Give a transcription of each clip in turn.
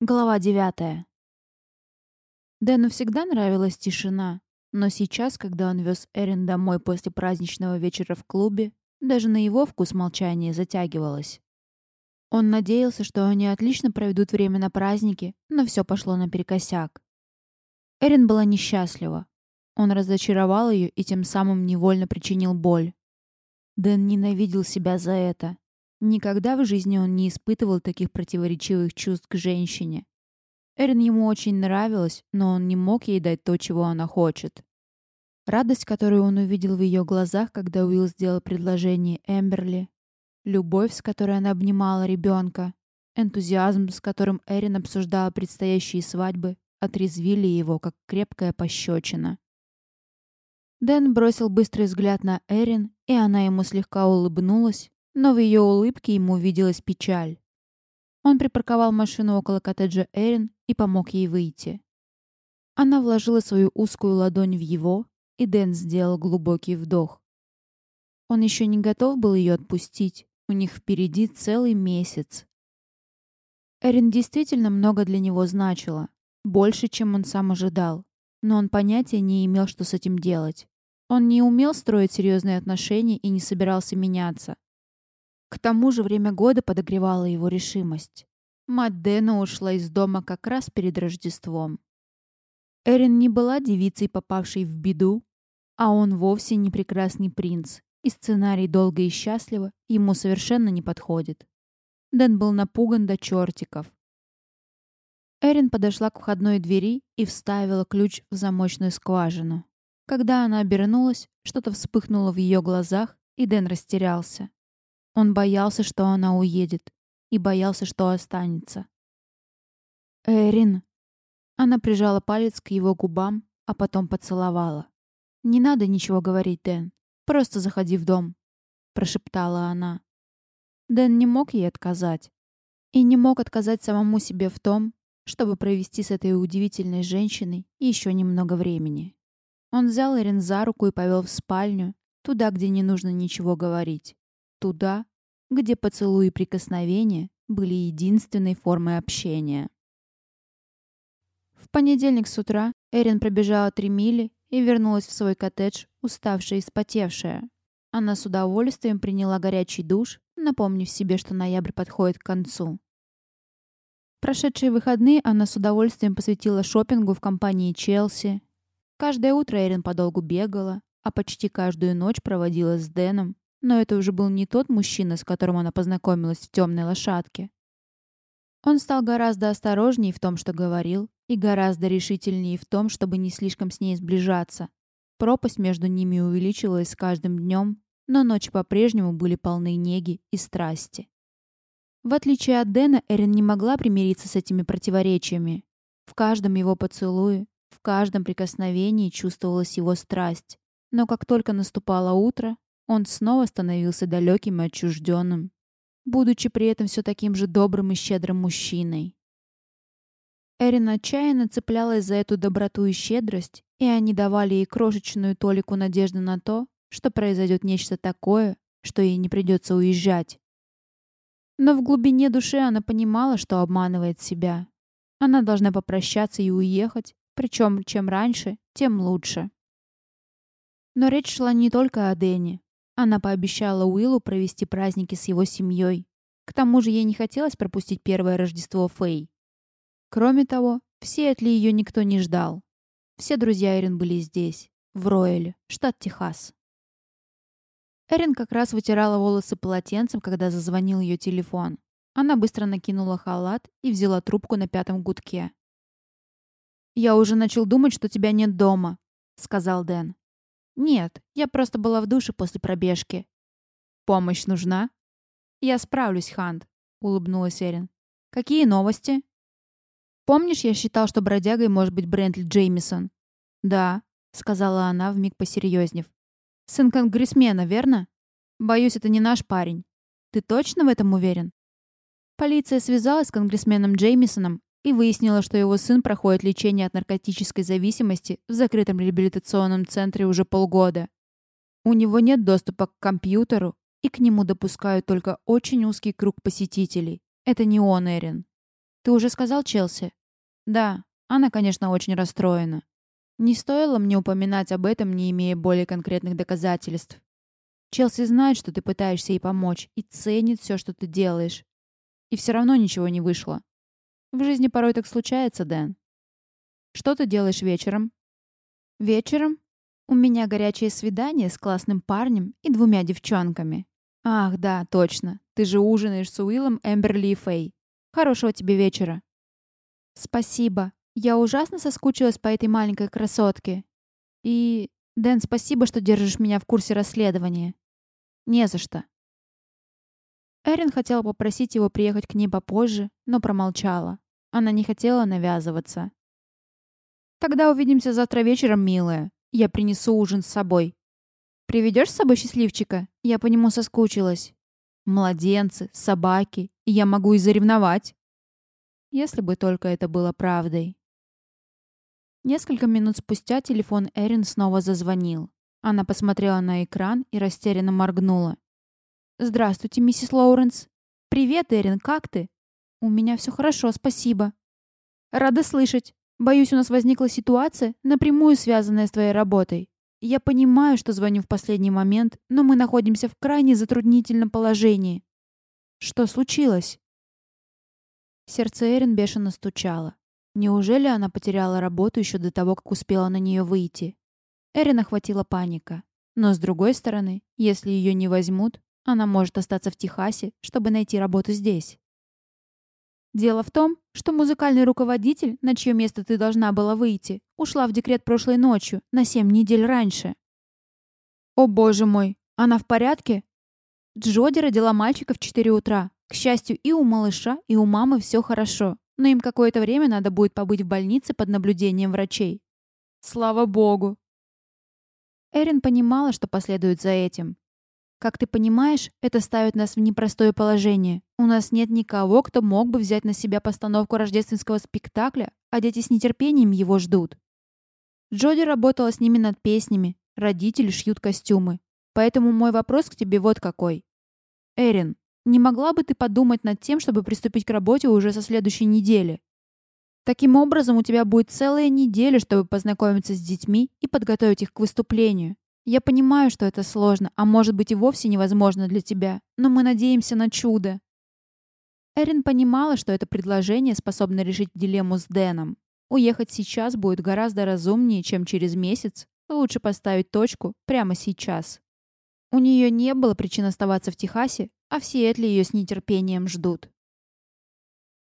Глава девятая. Дэну всегда нравилась тишина, но сейчас, когда он вез Эрин домой после праздничного вечера в клубе, даже на его вкус молчание затягивалось. Он надеялся, что они отлично проведут время на празднике, но все пошло наперекосяк. Эрин была несчастлива. Он разочаровал ее и тем самым невольно причинил боль. Дэн ненавидел себя за это. Никогда в жизни он не испытывал таких противоречивых чувств к женщине. Эрин ему очень нравилась, но он не мог ей дать то, чего она хочет. Радость, которую он увидел в ее глазах, когда Уилл сделал предложение Эмберли, любовь, с которой она обнимала ребенка, энтузиазм, с которым Эрин обсуждала предстоящие свадьбы, отрезвили его, как крепкая пощечина. Дэн бросил быстрый взгляд на Эрин, и она ему слегка улыбнулась, но в ее улыбке ему виделась печаль. Он припарковал машину около коттеджа Эрин и помог ей выйти. Она вложила свою узкую ладонь в его, и Дэн сделал глубокий вдох. Он еще не готов был ее отпустить. У них впереди целый месяц. Эрин действительно много для него значила. Больше, чем он сам ожидал. Но он понятия не имел, что с этим делать. Он не умел строить серьезные отношения и не собирался меняться. К тому же время года подогревало его решимость. Мать Дэна ушла из дома как раз перед Рождеством. Эрин не была девицей, попавшей в беду, а он вовсе не прекрасный принц, и сценарий «Долго и счастливо» ему совершенно не подходит. Дэн был напуган до чертиков. Эрин подошла к входной двери и вставила ключ в замочную скважину. Когда она обернулась, что-то вспыхнуло в ее глазах, и Дэн растерялся. Он боялся, что она уедет, и боялся, что останется. «Эрин!» Она прижала палец к его губам, а потом поцеловала. «Не надо ничего говорить, Дэн. Просто заходи в дом», — прошептала она. Дэн не мог ей отказать. И не мог отказать самому себе в том, чтобы провести с этой удивительной женщиной еще немного времени. Он взял Эрин за руку и повел в спальню, туда, где не нужно ничего говорить. Туда, где поцелуи и прикосновения были единственной формой общения. В понедельник с утра Эрин пробежала три мили и вернулась в свой коттедж, уставшая и спотевшая. Она с удовольствием приняла горячий душ, напомнив себе, что ноябрь подходит к концу. Прошедшие выходные она с удовольствием посвятила шопингу в компании Челси. Каждое утро Эрин подолгу бегала, а почти каждую ночь проводила с Дэном, но это уже был не тот мужчина, с которым она познакомилась в темной лошадке. Он стал гораздо осторожнее в том, что говорил, и гораздо решительнее в том, чтобы не слишком с ней сближаться. Пропасть между ними увеличивалась с каждым днем, но ночи по-прежнему были полны неги и страсти. В отличие от Дэна, Эрин не могла примириться с этими противоречиями. В каждом его поцелуе, в каждом прикосновении чувствовалась его страсть. Но как только наступало утро, он снова становился далеким и отчужденным, будучи при этом все таким же добрым и щедрым мужчиной. Эрин отчаянно цеплялась за эту доброту и щедрость, и они давали ей крошечную толику надежды на то, что произойдет нечто такое, что ей не придется уезжать. Но в глубине души она понимала, что обманывает себя. Она должна попрощаться и уехать, причем чем раньше, тем лучше. Но речь шла не только о Дэне. Она пообещала Уиллу провести праздники с его семьей. К тому же ей не хотелось пропустить первое Рождество Фэй. Кроме того, в Сиэтле ее никто не ждал. Все друзья Эрин были здесь, в Ройле, штат Техас. Эрин как раз вытирала волосы полотенцем, когда зазвонил ее телефон. Она быстро накинула халат и взяла трубку на пятом гудке. «Я уже начал думать, что тебя нет дома», — сказал Дэн. «Нет, я просто была в душе после пробежки». «Помощь нужна?» «Я справлюсь, Хант», — улыбнулась Эрин. «Какие новости?» «Помнишь, я считал, что бродягой может быть Брентли Джеймисон?» «Да», — сказала она, вмиг посерьезнев. «Сын конгрессмена, верно? Боюсь, это не наш парень. Ты точно в этом уверен?» Полиция связалась с конгрессменом Джеймисоном и выяснила, что его сын проходит лечение от наркотической зависимости в закрытом реабилитационном центре уже полгода. У него нет доступа к компьютеру, и к нему допускают только очень узкий круг посетителей. Это не он, Эрин. Ты уже сказал Челси? Да, она, конечно, очень расстроена. Не стоило мне упоминать об этом, не имея более конкретных доказательств. Челси знает, что ты пытаешься ей помочь, и ценит все, что ты делаешь. И все равно ничего не вышло. В жизни порой так случается, Дэн. Что ты делаешь вечером? Вечером? У меня горячее свидание с классным парнем и двумя девчонками. Ах, да, точно. Ты же ужинаешь с Уиллом, Эмберли и Фэй. Хорошего тебе вечера. Спасибо. Я ужасно соскучилась по этой маленькой красотке. И... Дэн, спасибо, что держишь меня в курсе расследования. Не за что. Эрин хотела попросить его приехать к ней попозже, но промолчала. Она не хотела навязываться. «Тогда увидимся завтра вечером, милая. Я принесу ужин с собой. Приведешь с собой счастливчика? Я по нему соскучилась. Младенцы, собаки, я могу и заревновать. Если бы только это было правдой. Несколько минут спустя телефон Эрин снова зазвонил. Она посмотрела на экран и растерянно моргнула. «Здравствуйте, миссис Лоуренс». «Привет, Эрин, как ты?» «У меня все хорошо, спасибо». «Рада слышать. Боюсь, у нас возникла ситуация, напрямую связанная с твоей работой. Я понимаю, что звоню в последний момент, но мы находимся в крайне затруднительном положении. Что случилось? Сердце Эрин бешено стучало. Неужели она потеряла работу еще до того, как успела на нее выйти? Эрин охватила паника. Но с другой стороны, если ее не возьмут, она может остаться в Техасе, чтобы найти работу здесь. Дело в том, что музыкальный руководитель, на чье место ты должна была выйти, ушла в декрет прошлой ночью, на семь недель раньше. О боже мой, она в порядке? Джоди родила мальчика в 4 утра. К счастью, и у малыша, и у мамы все хорошо, но им какое-то время надо будет побыть в больнице под наблюдением врачей. Слава богу. Эрин понимала, что последует за этим, как ты понимаешь, это ставит нас в непростое положение. У нас нет никого, кто мог бы взять на себя постановку рождественского спектакля, а дети с нетерпением его ждут. Джоди работала с ними над песнями, родители шьют костюмы. Поэтому мой вопрос к тебе вот какой. Эрин, не могла бы ты подумать над тем, чтобы приступить к работе уже со следующей недели? Таким образом, у тебя будет целая неделя, чтобы познакомиться с детьми и подготовить их к выступлению. Я понимаю, что это сложно, а может быть и вовсе невозможно для тебя, но мы надеемся на чудо». Эрин понимала, что это предложение способно решить дилемму с Дэном. Уехать сейчас будет гораздо разумнее, чем через месяц. Лучше поставить точку прямо сейчас. У нее не было причин оставаться в Техасе, а в Сиэтле ее с нетерпением ждут.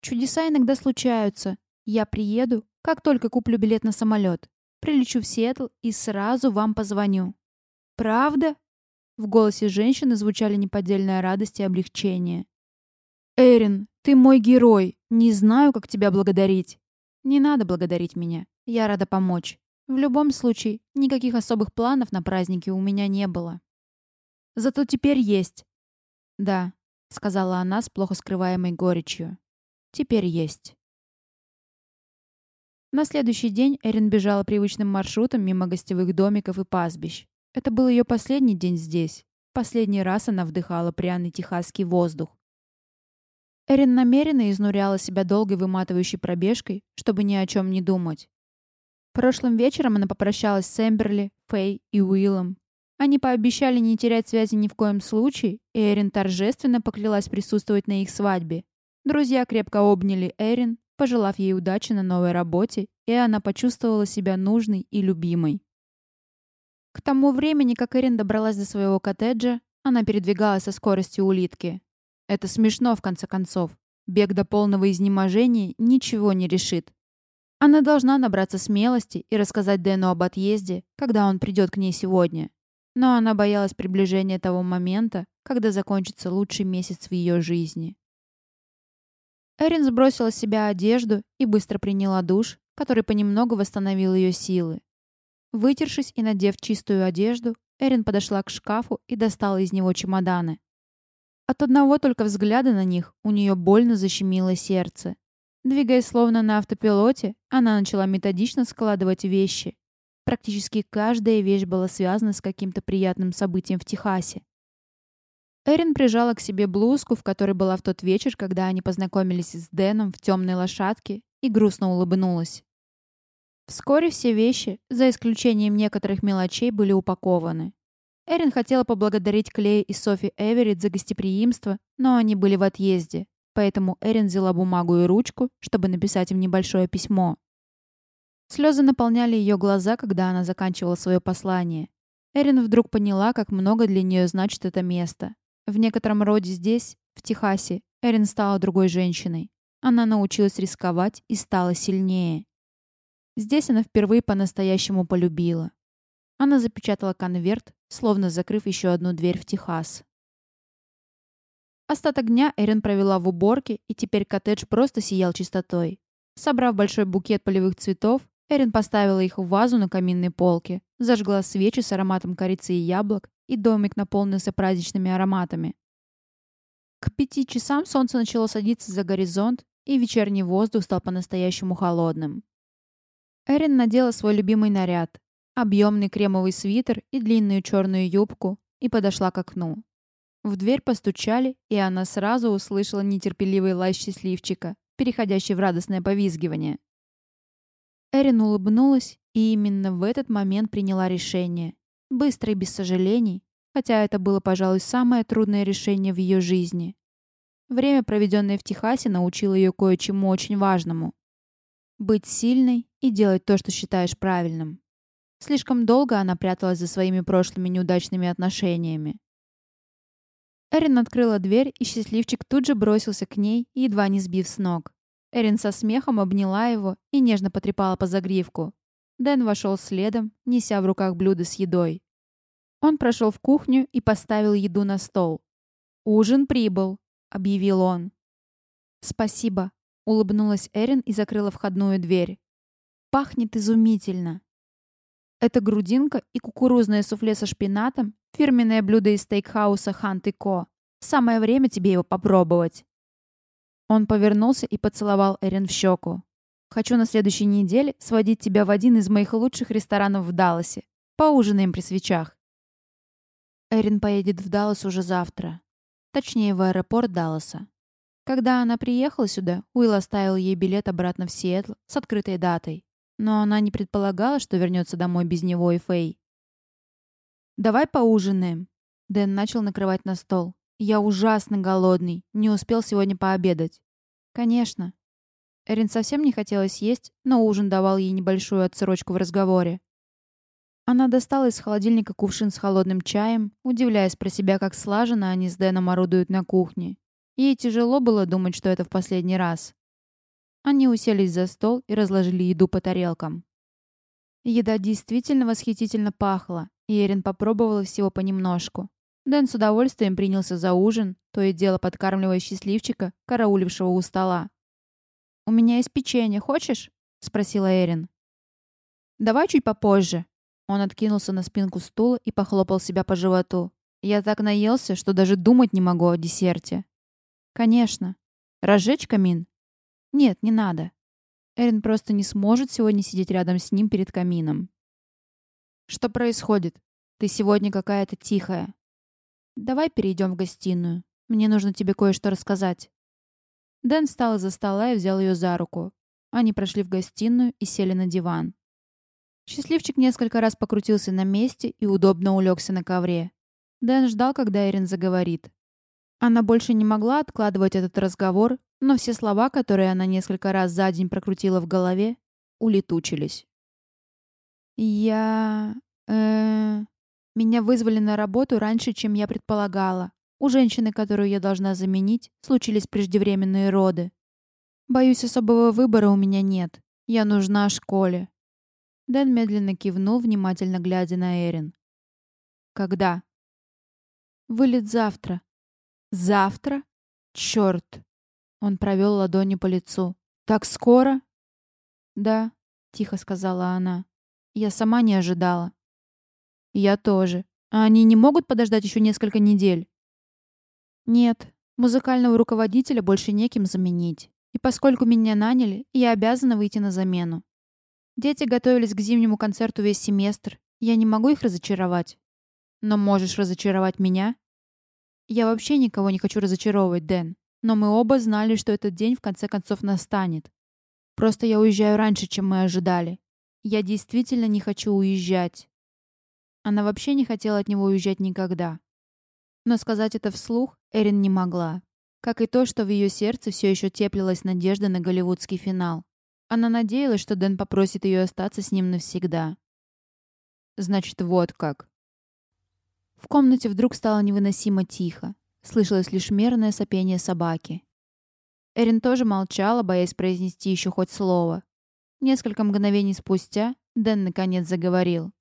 Чудеса иногда случаются. Я приеду, как только куплю билет на самолет. Прилечу в Сиэтл и сразу вам позвоню. «Правда?» В голосе женщины звучали неподдельная радость и облегчение. «Эрин, ты мой герой. Не знаю, как тебя благодарить». «Не надо благодарить меня. Я рада помочь. В любом случае, никаких особых планов на праздники у меня не было. Зато теперь есть». «Да», — сказала она с плохо скрываемой горечью. «Теперь есть». На следующий день Эрин бежала привычным маршрутом мимо гостевых домиков и пастбищ. Это был ее последний день здесь. Последний раз она вдыхала пряный техасский воздух. Эрин намеренно изнуряла себя долгой выматывающей пробежкой, чтобы ни о чем не думать. Прошлым вечером она попрощалась с Эмберли, Фэй и Уиллом. Они пообещали не терять связи ни в коем случае, и Эрин торжественно поклялась присутствовать на их свадьбе. Друзья крепко обняли Эрин, пожелав ей удачи на новой работе, и она почувствовала себя нужной и любимой. К тому времени, как Эрин добралась до своего коттеджа, она передвигалась со скоростью улитки. Это смешно, в конце концов. Бег до полного изнеможения ничего не решит. Она должна набраться смелости и рассказать Дэну об отъезде, когда он придет к ней сегодня. Но она боялась приближения того момента, когда закончится лучший месяц в ее жизни. Эрин сбросила с себя одежду и быстро приняла душ, который понемногу восстановил ее силы. Вытершись и надев чистую одежду, Эрин подошла к шкафу и достала из него чемоданы. От одного только взгляда на них у нее больно защемило сердце. Двигаясь словно на автопилоте, она начала методично складывать вещи. Практически каждая вещь была связана с каким-то приятным событием в Техасе. Эрин прижала к себе блузку, в которой была в тот вечер, когда они познакомились с Дэном в темной лошадке, и грустно улыбнулась. Вскоре все вещи, за исключением некоторых мелочей, были упакованы. Эрин хотела поблагодарить Клея и Софи Эверетт за гостеприимство, но они были в отъезде, поэтому Эрин взяла бумагу и ручку, чтобы написать им небольшое письмо. Слезы наполняли ее глаза, когда она заканчивала свое послание. Эрин вдруг поняла, как много для нее значит это место. В некотором роде здесь, в Техасе, Эрин стала другой женщиной. Она научилась рисковать и стала сильнее. Здесь она впервые по-настоящему полюбила. Она запечатала конверт, словно закрыв еще одну дверь в Техас. Остаток дня Эрин провела в уборке, и теперь коттедж просто сиял чистотой. Собрав большой букет полевых цветов, Эрин поставила их в вазу на каминной полке, зажгла свечи с ароматом корицы и яблок и домик наполнился праздничными ароматами. К пяти часам солнце начало садиться за горизонт, и вечерний воздух стал по-настоящему холодным. Эрин надела свой любимый наряд — объемный кремовый свитер и длинную черную юбку, и подошла к окну. В дверь постучали, и она сразу услышала нетерпеливый лай счастливчика, переходящий в радостное повизгивание. Эрин улыбнулась и именно в этот момент приняла решение. Быстро и без сожалений, хотя это было, пожалуй, самое трудное решение в ее жизни. Время, проведенное в Техасе, научило ее кое-чему очень важному. Быть сильной и делать то, что считаешь правильным. Слишком долго она пряталась за своими прошлыми неудачными отношениями. Эрин открыла дверь, и счастливчик тут же бросился к ней, едва не сбив с ног. Эрин со смехом обняла его и нежно потрепала по загривку. Дэн вошел следом, неся в руках блюдо с едой. Он прошел в кухню и поставил еду на стол. «Ужин прибыл», — объявил он. «Спасибо», — улыбнулась Эрин и закрыла входную дверь. «Пахнет изумительно». Это грудинка и кукурузное суфле со шпинатом, фирменное блюдо из стейкхауса Хант и Ко. Самое время тебе его попробовать. Он повернулся и поцеловал Эрин в щеку. «Хочу на следующей неделе сводить тебя в один из моих лучших ресторанов в Далласе. Поужинаем при свечах». Эрин поедет в Даллас уже завтра. Точнее, в аэропорт Далласа. Когда она приехала сюда, Уилл оставил ей билет обратно в Сиэтл с открытой датой. Но она не предполагала, что вернется домой без него и Фэй. «Давай поужинаем». Дэн начал накрывать на стол. Я ужасно голодный. Не успел сегодня пообедать. Конечно. Эрин совсем не хотелось есть, но ужин давал ей небольшую отсрочку в разговоре. Она достала из холодильника кувшин с холодным чаем, удивляясь про себя, как слаженно они с Дэном орудуют на кухне. Ей тяжело было думать, что это в последний раз. Они уселись за стол и разложили еду по тарелкам. Еда действительно восхитительно пахла, и Эрин попробовала всего понемножку. Дэн с удовольствием принялся за ужин, то и дело подкармливая счастливчика, караулившего у стола. «У меня есть печенье, хочешь?» — спросила Эрин. «Давай чуть попозже». Он откинулся на спинку стула и похлопал себя по животу. «Я так наелся, что даже думать не могу о десерте». «Конечно. Разжечь камин?» «Нет, не надо. Эрин просто не сможет сегодня сидеть рядом с ним перед камином». «Что происходит? Ты сегодня какая-то тихая. «Давай перейдем в гостиную. Мне нужно тебе кое-что рассказать». Дэн встал из-за стола и взял ее за руку. Они прошли в гостиную и сели на диван. Счастливчик несколько раз покрутился на месте и удобно улегся на ковре. Дэн ждал, когда Эрин заговорит. Она больше не могла откладывать этот разговор, но все слова, которые она несколько раз за день прокрутила в голове, улетучились. «Я... э меня вызвали на работу раньше, чем я предполагала. У женщины, которую я должна заменить, случились преждевременные роды. Боюсь, особого выбора у меня нет. Я нужна школе. Дэн медленно кивнул, внимательно глядя на Эрин. «Когда?» «Вылет завтра». «Завтра? Черт!» Он провел ладони по лицу. «Так скоро?» «Да», — тихо сказала она. «Я сама не ожидала. «Я тоже. А они не могут подождать еще несколько недель?» «Нет. Музыкального руководителя больше неким заменить. И поскольку меня наняли, я обязана выйти на замену. Дети готовились к зимнему концерту весь семестр. Я не могу их разочаровать. Но можешь разочаровать меня?» Я вообще никого не хочу разочаровывать, Дэн. Но мы оба знали, что этот день в конце концов настанет. Просто я уезжаю раньше, чем мы ожидали. Я действительно не хочу уезжать. Она вообще не хотела от него уезжать никогда. Но сказать это вслух Эрин не могла. Как и то, что в ее сердце все еще теплилась надежда на голливудский финал. Она надеялась, что Дэн попросит ее остаться с ним навсегда. Значит, вот как. В комнате вдруг стало невыносимо тихо. Слышалось лишь мерное сопение собаки. Эрин тоже молчала, боясь произнести еще хоть слово. Несколько мгновений спустя Дэн наконец заговорил.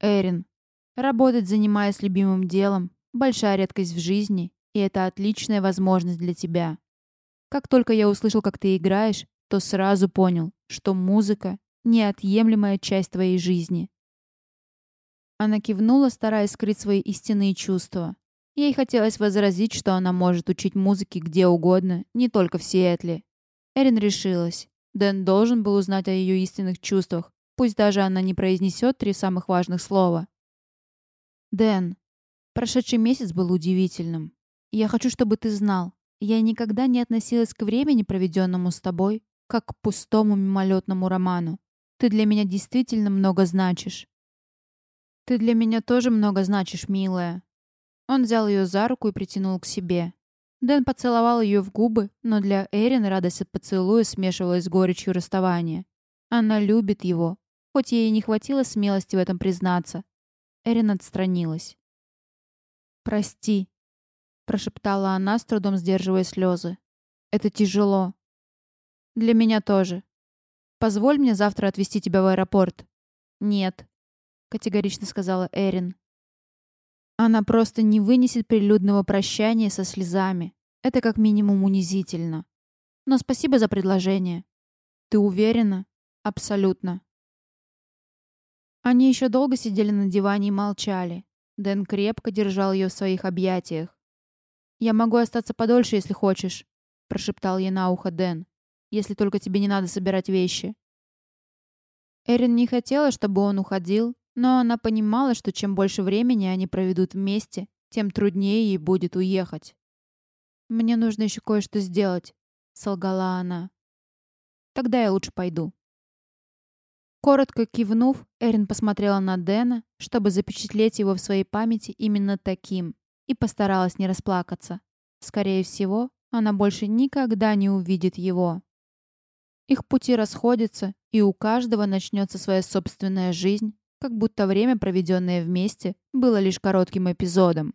«Эрин, работать, занимаясь любимым делом, большая редкость в жизни, и это отличная возможность для тебя. Как только я услышал, как ты играешь, то сразу понял, что музыка — неотъемлемая часть твоей жизни». Она кивнула, стараясь скрыть свои истинные чувства. Ей хотелось возразить, что она может учить музыке где угодно, не только в Сиэтле. Эрин решилась. Дэн должен был узнать о ее истинных чувствах, пусть даже она не произнесет три самых важных слова. «Дэн, прошедший месяц был удивительным. Я хочу, чтобы ты знал, я никогда не относилась к времени, проведенному с тобой, как к пустому мимолетному роману. Ты для меня действительно много значишь». «Ты для меня тоже много значишь, милая», он взял ее за руку и притянул к себе. Дэн поцеловал ее в губы, но для Эрин радость от поцелуя смешивалась с горечью расставания. Она любит его, хоть ей не хватило смелости в этом признаться. Эрин отстранилась. «Прости», — прошептала она, с трудом сдерживая слезы. «Это тяжело». «Для меня тоже. Позволь мне завтра отвезти тебя в аэропорт». «Нет», — категорично сказала Эрин. Она просто не вынесет прилюдного прощания со слезами. Это как минимум унизительно. Но спасибо за предложение. Ты уверена? Абсолютно. Они еще долго сидели на диване и молчали. Дэн крепко держал ее в своих объятиях. «Я могу остаться подольше, если хочешь», — прошептал ей на ухо Дэн. «Если только тебе не надо собирать вещи». Эрин не хотела, чтобы он уходил, но она понимала, что чем больше времени они проведут вместе, тем труднее ей будет уехать. «Мне нужно еще кое-что сделать», — солгала она. «Тогда я лучше пойду». Коротко кивнув, Эрин посмотрела на Дэна, чтобы запечатлеть его в своей памяти именно таким, и постаралась не расплакаться. Скорее всего, она больше никогда не увидит его. Их пути расходятся, и у каждого начнется своя собственная жизнь, как будто время, проведенное вместе, было лишь коротким эпизодом.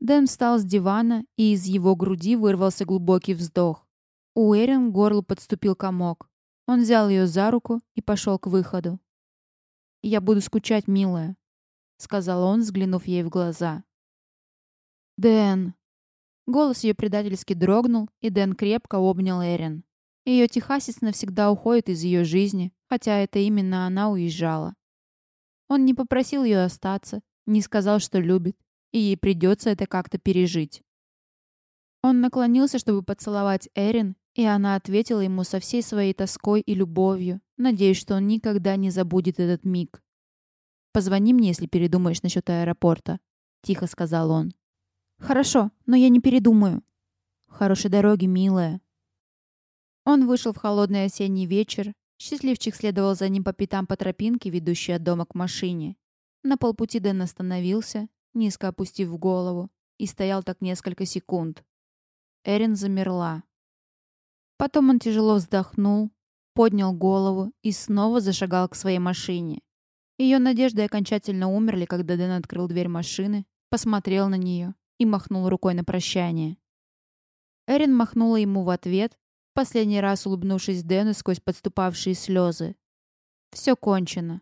Дэн встал с дивана, и из его груди вырвался глубокий вздох. У Эрин горлу подступил комок. Он взял ее за руку и пошел к выходу. «Я буду скучать, милая», — сказал он, взглянув ей в глаза. «Дэн!» Голос ее предательски дрогнул, и Дэн крепко обнял Эрин. Ее Техасец навсегда уходит из ее жизни, хотя это именно она уезжала. Он не попросил ее остаться, не сказал, что любит, и ей придется это как-то пережить. Он наклонился, чтобы поцеловать Эрин, и она ответила ему со всей своей тоской и любовью, надеясь, что он никогда не забудет этот миг. «Позвони мне, если передумаешь насчет аэропорта», — тихо сказал он. «Хорошо, но я не передумаю». «Хорошей дороги, милая», он вышел в холодный осенний вечер. Счастливчик следовал за ним по пятам по тропинке, ведущей от дома к машине. На полпути Дэн остановился, низко опустив голову, и стоял так несколько секунд. Эрин замерла. Потом он тяжело вздохнул, поднял голову и снова зашагал к своей машине. Ее надежды окончательно умерли, когда Дэн открыл дверь машины, посмотрел на нее и махнул рукой на прощание. Эрин махнула ему в ответ, последний раз улыбнувшись Дэну сквозь подступавшие слезы. Все кончено.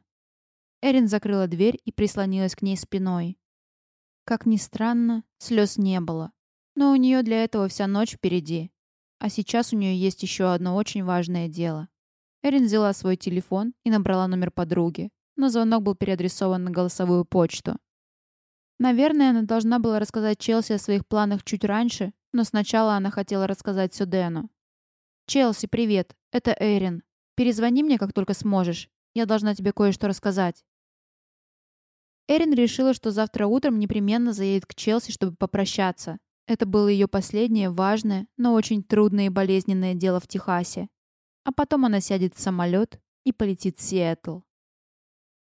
Эрин закрыла дверь и прислонилась к ней спиной. Как ни странно, слез не было. Но у нее для этого вся ночь впереди. А сейчас у нее есть еще одно очень важное дело. Эрин взяла свой телефон и набрала номер подруги, но звонок был переадресован на голосовую почту. Наверное, она должна была рассказать Челси о своих планах чуть раньше, но сначала она хотела рассказать все Дэну. «Челси, привет. Это Эрин. Перезвони мне, как только сможешь. Я должна тебе кое-что рассказать». Эрин решила, что завтра утром непременно заедет к Челси, чтобы попрощаться. Это было ее последнее важное, но очень трудное и болезненное дело в Техасе. А потом она сядет в самолет и полетит в Сиэтл.